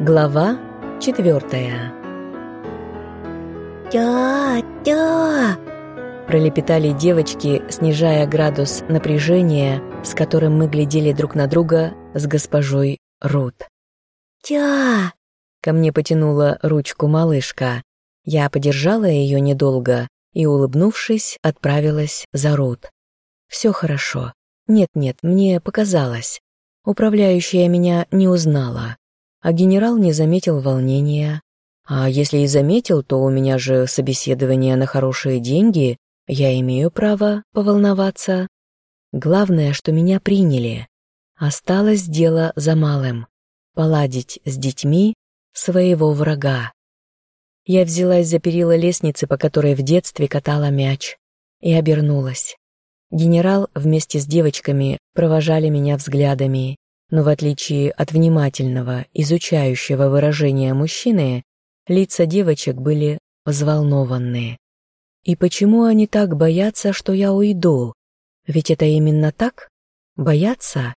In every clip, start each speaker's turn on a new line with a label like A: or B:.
A: Глава четвертая
B: «Тя-тя!»
A: Пролепетали девочки, снижая градус напряжения, с которым мы глядели друг на друга с госпожой Рут.
B: «Тя!»
A: Ко мне потянула ручку малышка. Я подержала ее недолго и, улыбнувшись, отправилась за Рут. Все хорошо. Нет-нет, мне показалось. Управляющая меня не узнала, а генерал не заметил волнения. А если и заметил, то у меня же собеседование на хорошие деньги, я имею право поволноваться. Главное, что меня приняли. Осталось дело за малым — поладить с детьми своего врага. Я взялась за перила лестницы, по которой в детстве катала мяч, и обернулась. Генерал вместе с девочками провожали меня взглядами, но в отличие от внимательного, изучающего выражения мужчины, лица девочек были взволнованные. И почему они так боятся, что я уйду? Ведь это именно так? Боятся?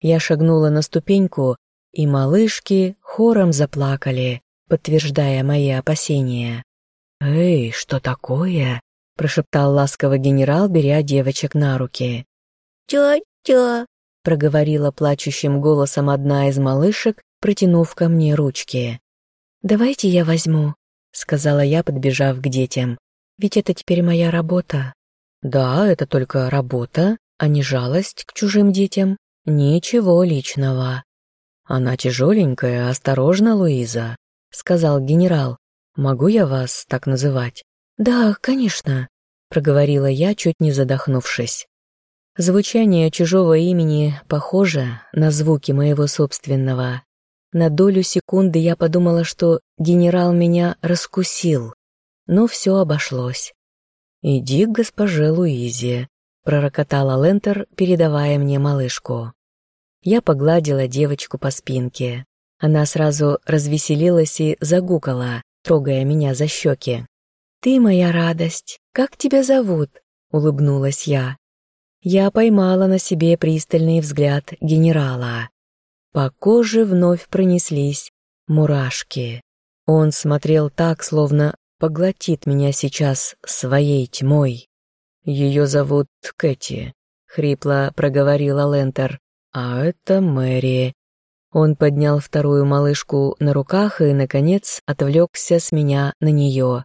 A: Я шагнула на ступеньку, и малышки хором заплакали, подтверждая мои опасения. «Эй, что такое?» – прошептал ласково генерал, беря девочек на руки.
B: «Тя-тя!»
A: – проговорила плачущим голосом одна из малышек, протянув ко мне ручки. «Давайте я возьму», — сказала я, подбежав к детям. «Ведь это теперь моя работа». «Да, это только работа, а не жалость к чужим детям. Ничего личного». «Она тяжеленькая, осторожно, Луиза», — сказал генерал. «Могу я вас так называть?» «Да, конечно», — проговорила я, чуть не задохнувшись. Звучание чужого имени похоже на звуки моего собственного. На долю секунды я подумала, что генерал меня раскусил, но все обошлось. «Иди к госпоже Луизе», — пророкотала Лентер, передавая мне малышку. Я погладила девочку по спинке. Она сразу развеселилась и загукала, трогая меня за щеки. «Ты моя радость. Как тебя зовут?» — улыбнулась я я поймала на себе пристальный взгляд генерала. По коже вновь пронеслись мурашки. Он смотрел так, словно поглотит меня сейчас своей тьмой. «Ее зовут Кэти», — хрипло проговорила Лентер. «А это Мэри». Он поднял вторую малышку на руках и, наконец, отвлекся с меня на нее.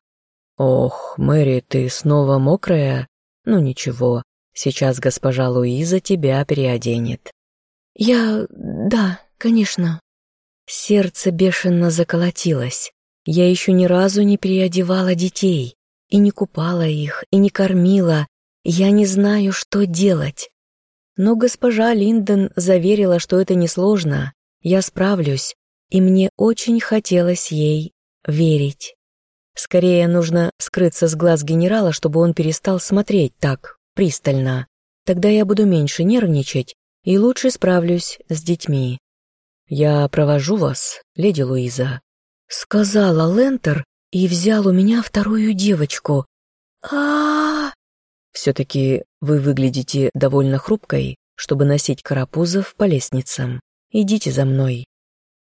A: «Ох, Мэри, ты снова мокрая? Ну ничего, Сейчас госпожа Луиза тебя переоденет».
B: «Я... да, конечно».
A: Сердце бешено заколотилось. Я еще ни разу не переодевала детей, и не купала их, и не кормила. Я не знаю, что делать. Но госпожа Линдон заверила, что это несложно, я справлюсь, и мне очень хотелось ей верить. Скорее нужно скрыться с глаз генерала, чтобы он перестал смотреть так, пристально. Тогда я буду меньше нервничать и лучше справлюсь с детьми. «Я провожу вас, леди Луиза», — сказала Лентер и взял у меня вторую девочку. а, «Все-таки вы выглядите довольно хрупкой, чтобы носить карапузов по лестницам. Идите за мной».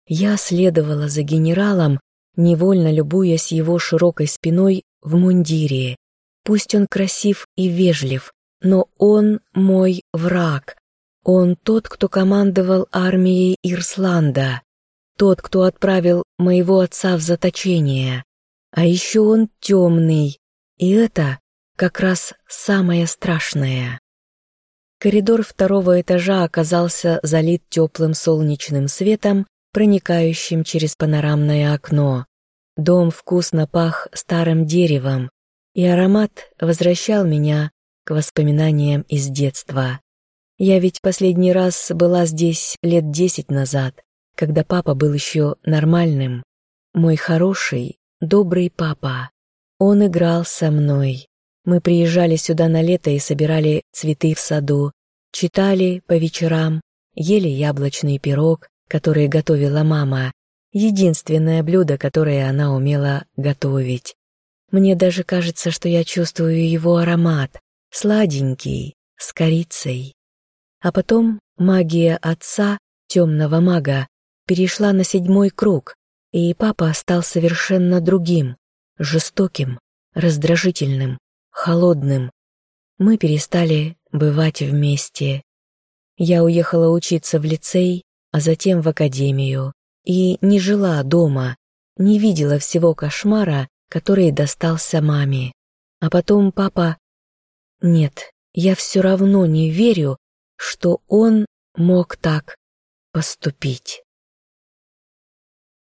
A: Я следовала за генералом, невольно любуясь его широкой спиной в мундире. Пусть он красив и вежлив, но он мой враг. Он тот, кто командовал армией Ирсланда, тот, кто отправил моего отца в заточение. А еще он темный, и это как раз самое страшное. Коридор второго этажа оказался залит теплым солнечным светом, проникающим через панорамное окно. Дом вкусно пах старым деревом, и аромат возвращал меня к воспоминаниям из детства. Я ведь последний раз была здесь лет десять назад, когда папа был еще нормальным. Мой хороший, добрый папа. Он играл со мной. Мы приезжали сюда на лето и собирали цветы в саду, читали по вечерам, ели яблочный пирог, который готовила мама, единственное блюдо, которое она умела готовить. Мне даже кажется, что я чувствую его аромат, сладенький, с корицей. А потом магия отца, темного мага, перешла на седьмой круг, и папа стал совершенно другим, жестоким, раздражительным, холодным. Мы перестали бывать вместе. Я уехала учиться в лицей, а затем в академию, и не жила дома, не видела всего кошмара, который достался маме. А потом папа... Нет, я все равно не верю, что он мог так поступить.